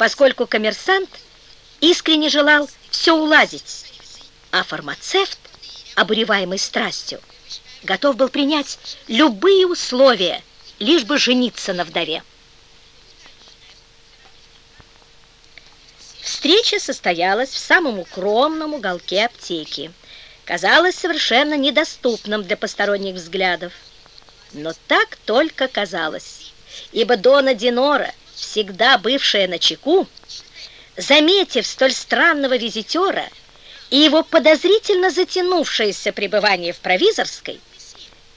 поскольку коммерсант искренне желал все уладить, а фармацевт, обуреваемый страстью, готов был принять любые условия, лишь бы жениться на вдове. Встреча состоялась в самом укромном уголке аптеки. Казалось совершенно недоступным для посторонних взглядов. Но так только казалось, ибо Дона Динора, всегда бывшая на чеку, заметив столь странного визитера и его подозрительно затянувшееся пребывание в провизорской,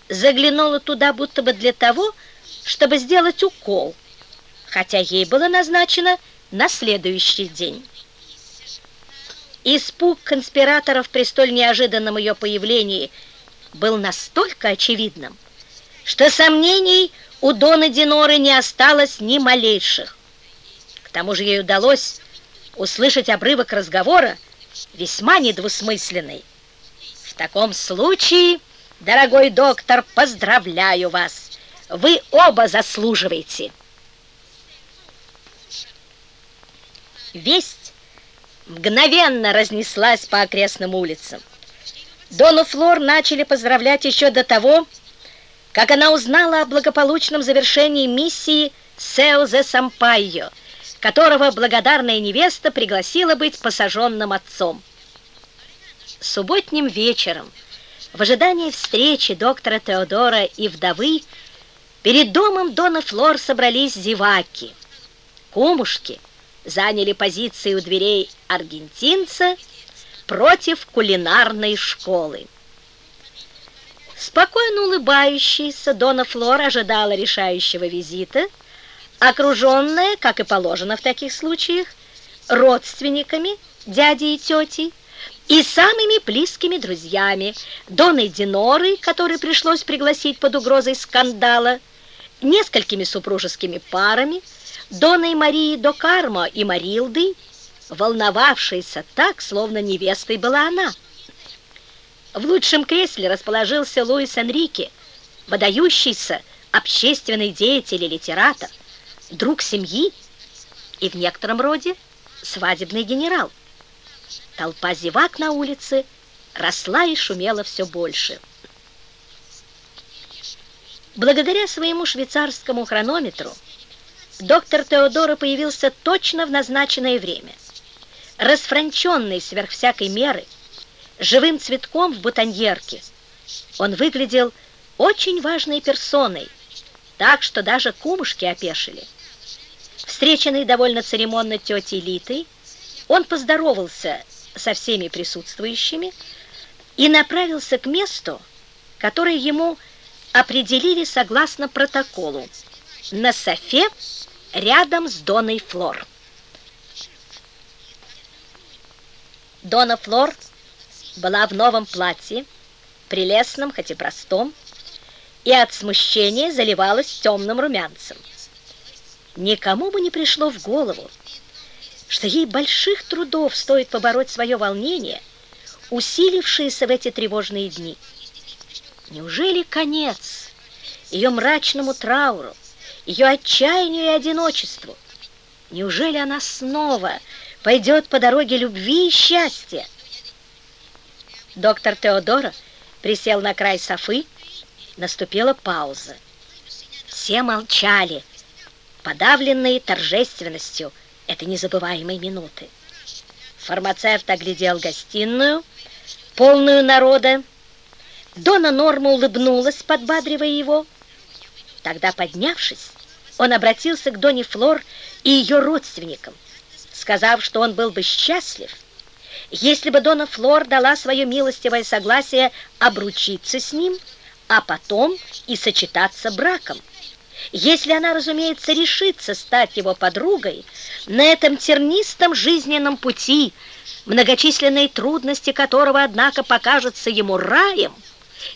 заглянула туда будто бы для того, чтобы сделать укол, хотя ей было назначено на следующий день. Испуг конспираторов при столь неожиданном ее появлении был настолько очевидным, что сомнений у Доны Диноры не осталось ни малейших. К тому же ей удалось услышать обрывок разговора, весьма недвусмысленный. В таком случае, дорогой доктор, поздравляю вас. Вы оба заслуживаете. Весть мгновенно разнеслась по окрестным улицам. Дону Флор начали поздравлять еще до того, как она узнала о благополучном завершении миссии Сеузе Сампайо, которого благодарная невеста пригласила быть посаженным отцом. Субботним вечером, в ожидании встречи доктора Теодора и вдовы, перед домом Дона Флор собрались зеваки. Кумушки заняли позиции у дверей аргентинца против кулинарной школы. Спокойно улыбающаяся Дона Флор ожидала решающего визита, окруженная, как и положено в таких случаях, родственниками, дядей и тетей, и самыми близкими друзьями, Доной Диноры, которой пришлось пригласить под угрозой скандала, несколькими супружескими парами, Доной Марии до Кармо и Марилды, волновавшейся так, словно невестой была она. В лучшем кресле расположился Луис Энрике, выдающийся общественный деятель и литератор, друг семьи и в некотором роде свадебный генерал. Толпа зевак на улице росла и шумела все больше. Благодаря своему швейцарскому хронометру доктор Теодора появился точно в назначенное время. Расфранченный сверх всякой меры, живым цветком в бутоньерке. Он выглядел очень важной персоной, так что даже кумушки опешили. Встреченный довольно церемонно тетей Литой, он поздоровался со всеми присутствующими и направился к месту, которое ему определили согласно протоколу, на софе рядом с Доной Флор. Дона Флор была в новом платье, прелестном, хоть и простом, и от смущения заливалась темным румянцем. Никому бы не пришло в голову, что ей больших трудов стоит побороть свое волнение, усилившееся в эти тревожные дни. Неужели конец ее мрачному трауру, ее отчаянию и одиночеству? Неужели она снова пойдет по дороге любви и счастья? Доктор Теодора присел на край софы, наступила пауза. Все молчали, подавленные торжественностью этой незабываемой минуты. Фармацевт оглядел гостиную, полную народа. Дона Норма улыбнулась, подбадривая его. Тогда, поднявшись, он обратился к Доне Флор и ее родственникам, сказав, что он был бы счастлив, если бы Дона Флор дала свое милостивое согласие обручиться с ним, а потом и сочетаться браком. Если она, разумеется, решится стать его подругой на этом тернистом жизненном пути, многочисленные трудности которого, однако, покажутся ему раем,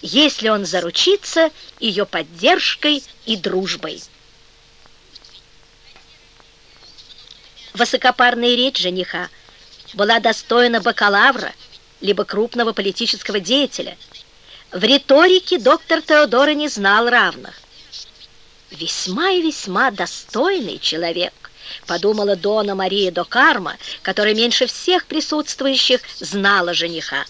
если он заручится ее поддержкой и дружбой. Высокопарная речь жениха была достойна бакалавра, либо крупного политического деятеля. В риторике доктор Теодора не знал равных. Весьма и весьма достойный человек, подумала Дона Мария до Карма, которая меньше всех присутствующих знала жениха.